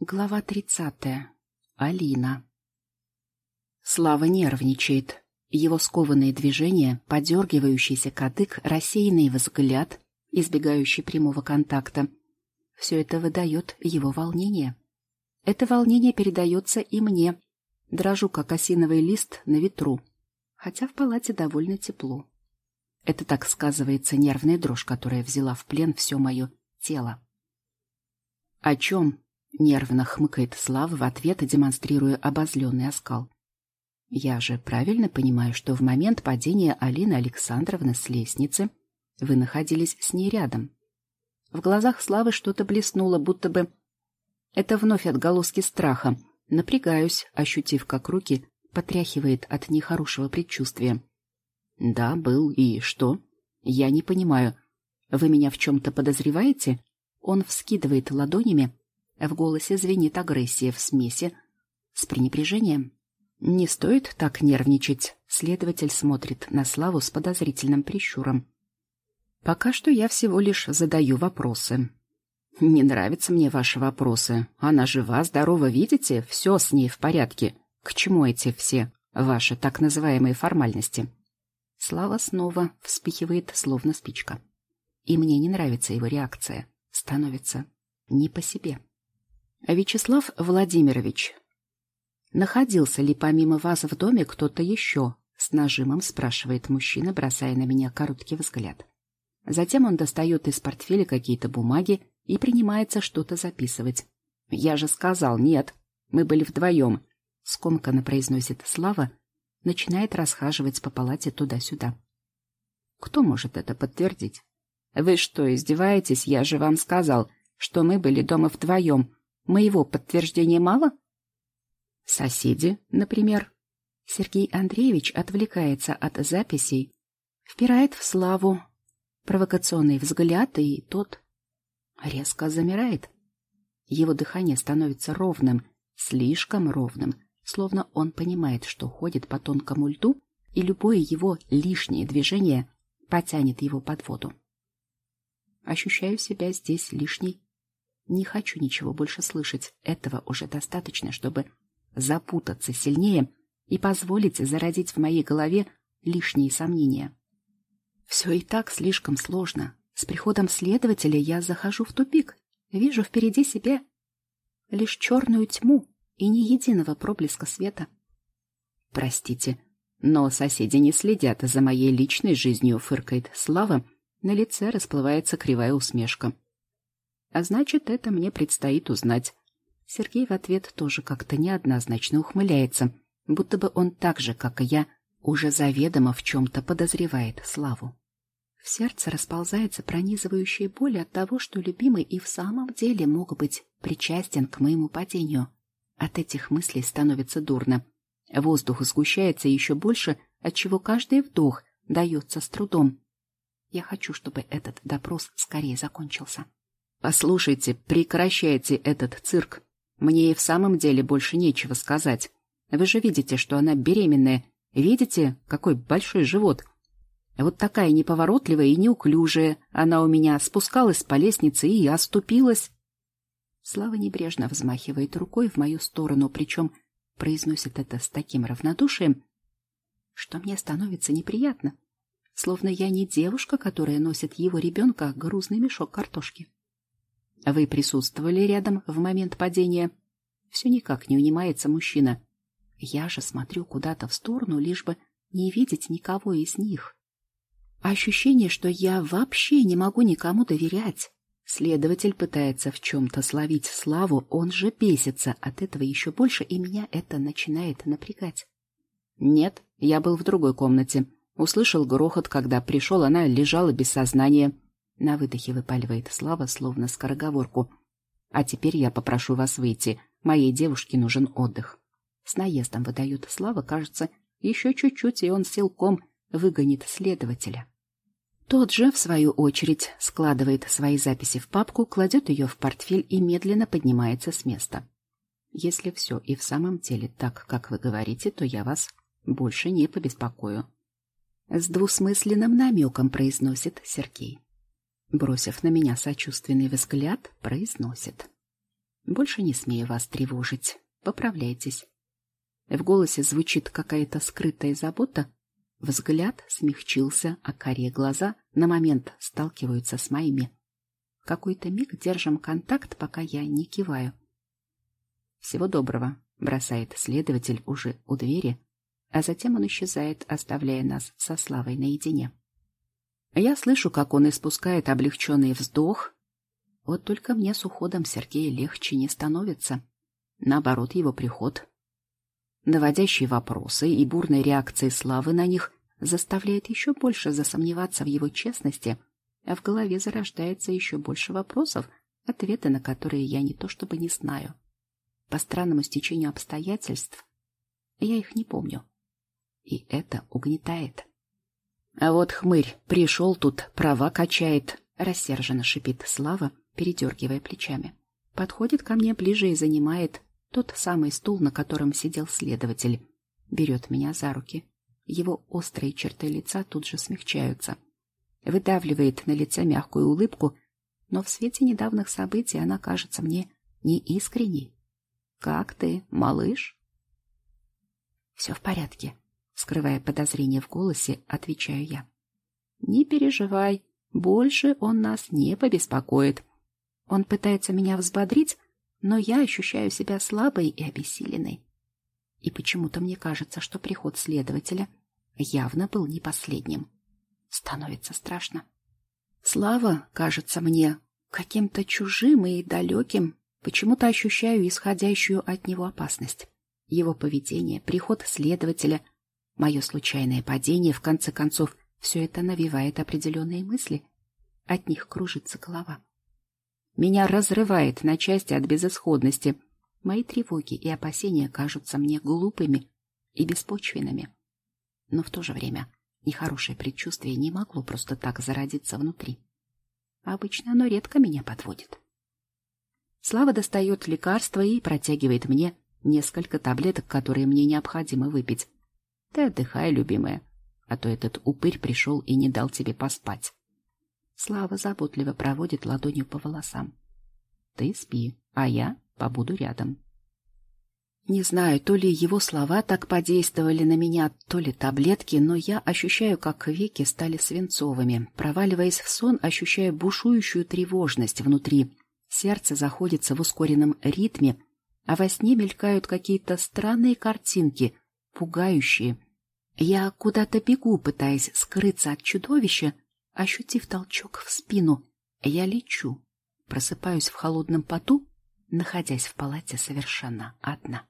Глава тридцатая. Алина. Слава нервничает. Его скованные движения, подергивающийся кадык, рассеянный взгляд, избегающий прямого контакта. Все это выдает его волнение. Это волнение передается и мне. Дрожу, как осиновый лист на ветру, хотя в палате довольно тепло. Это так сказывается нервная дрожь, которая взяла в плен все мое тело. О чем Нервно хмыкает Слава в ответ, демонстрируя обозленный оскал. Я же правильно понимаю, что в момент падения Алины Александровны с лестницы вы находились с ней рядом. В глазах Славы что-то блеснуло, будто бы... Это вновь отголоски страха. Напрягаюсь, ощутив, как руки потряхивает от нехорошего предчувствия. Да, был, и что? Я не понимаю. Вы меня в чем-то подозреваете? Он вскидывает ладонями, в голосе звенит агрессия в смеси с пренебрежением. Не стоит так нервничать. Следователь смотрит на Славу с подозрительным прищуром. Пока что я всего лишь задаю вопросы. Не нравятся мне ваши вопросы. Она жива, здорова, видите? Все с ней в порядке. К чему эти все ваши так называемые формальности? Слава снова вспихивает, словно спичка. И мне не нравится его реакция. Становится не по себе. Вячеслав Владимирович, находился ли помимо вас в доме кто-то еще? С нажимом спрашивает мужчина, бросая на меня короткий взгляд. Затем он достает из портфеля какие-то бумаги и принимается что-то записывать. «Я же сказал, нет. Мы были вдвоем», — скомканно произносит Слава, начинает расхаживать по палате туда-сюда. «Кто может это подтвердить?» «Вы что, издеваетесь? Я же вам сказал, что мы были дома вдвоем. Моего подтверждения мало? Соседи, например. Сергей Андреевич отвлекается от записей, впирает в славу провокационный взгляд, и тот резко замирает. Его дыхание становится ровным, слишком ровным, словно он понимает, что ходит по тонкому льду, и любое его лишнее движение потянет его под воду. Ощущаю себя здесь лишней не хочу ничего больше слышать. Этого уже достаточно, чтобы запутаться сильнее и позволить зародить в моей голове лишние сомнения. Все и так слишком сложно. С приходом следователя я захожу в тупик. Вижу впереди себя лишь черную тьму и ни единого проблеска света. Простите, но соседи не следят за моей личной жизнью, фыркает Слава. На лице расплывается кривая усмешка. А значит, это мне предстоит узнать. Сергей в ответ тоже как-то неоднозначно ухмыляется, будто бы он так же, как и я, уже заведомо в чем-то подозревает Славу. В сердце расползается пронизывающая боль от того, что любимый и в самом деле мог быть причастен к моему падению. От этих мыслей становится дурно. Воздух сгущается еще больше, отчего каждый вдох дается с трудом. Я хочу, чтобы этот допрос скорее закончился. «Послушайте, прекращайте этот цирк. Мне и в самом деле больше нечего сказать. Вы же видите, что она беременная. Видите, какой большой живот? Вот такая неповоротливая и неуклюжая. Она у меня спускалась по лестнице и оступилась». Слава небрежно взмахивает рукой в мою сторону, причем произносит это с таким равнодушием, что мне становится неприятно, словно я не девушка, которая носит его ребенка грузный мешок картошки. Вы присутствовали рядом в момент падения? Все никак не унимается мужчина. Я же смотрю куда-то в сторону, лишь бы не видеть никого из них. Ощущение, что я вообще не могу никому доверять. Следователь пытается в чем-то словить славу, он же бесится от этого еще больше, и меня это начинает напрягать. Нет, я был в другой комнате. Услышал грохот, когда пришел, она лежала без сознания. На выдохе выпаливает Слава, словно скороговорку. «А теперь я попрошу вас выйти. Моей девушке нужен отдых». С наездом выдает Слава, кажется, еще чуть-чуть, и он силком выгонит следователя. Тот же, в свою очередь, складывает свои записи в папку, кладет ее в портфель и медленно поднимается с места. Если все и в самом деле так, как вы говорите, то я вас больше не побеспокою. С двусмысленным намеком произносит Сергей бросив на меня сочувственный взгляд, произносит. Больше не смею вас тревожить. Поправляйтесь. В голосе звучит какая-то скрытая забота. Взгляд смягчился, а карие глаза на момент сталкиваются с моими. Какой-то миг держим контакт, пока я не киваю. «Всего доброго», — бросает следователь уже у двери, а затем он исчезает, оставляя нас со Славой наедине. Я слышу, как он испускает облегченный вздох. Вот только мне с уходом Сергея легче не становится. Наоборот, его приход, наводящие вопросы и бурная реакция Славы на них заставляет еще больше засомневаться в его честности, а в голове зарождается еще больше вопросов, ответы на которые я не то чтобы не знаю. По странному стечению обстоятельств я их не помню. И это угнетает. А вот хмырь пришел тут, права качает, рассерженно шипит Слава, передергивая плечами. Подходит ко мне ближе и занимает тот самый стул, на котором сидел следователь. Берет меня за руки. Его острые черты лица тут же смягчаются. Выдавливает на лице мягкую улыбку, но в свете недавних событий она кажется мне неискренней. «Как ты, малыш?» «Все в порядке», — скрывая подозрение в голосе, отвечаю я. «Не переживай, больше он нас не побеспокоит. Он пытается меня взбодрить, но я ощущаю себя слабой и обессиленной. И почему-то мне кажется, что приход следователя явно был не последним. Становится страшно. Слава кажется мне каким-то чужим и далеким, почему-то ощущаю исходящую от него опасность. Его поведение, приход следователя, мое случайное падение, в конце концов, все это навевает определенные мысли. От них кружится голова. Меня разрывает на части от безысходности. Мои тревоги и опасения кажутся мне глупыми и беспочвенными. Но в то же время нехорошее предчувствие не могло просто так зародиться внутри. Обычно оно редко меня подводит. Слава достает лекарство и протягивает мне несколько таблеток, которые мне необходимо выпить. Ты отдыхай, любимая, а то этот упырь пришел и не дал тебе поспать. Слава заботливо проводит ладонью по волосам. Ты спи, а я побуду рядом. Не знаю, то ли его слова так подействовали на меня, то ли таблетки, но я ощущаю, как веки стали свинцовыми. Проваливаясь в сон, ощущаю бушующую тревожность внутри. Сердце заходится в ускоренном ритме, а во сне мелькают какие-то странные картинки, пугающие. Я куда-то бегу, пытаясь скрыться от чудовища, Ощутив толчок в спину, я лечу, просыпаюсь в холодном поту, находясь в палате совершенно одна.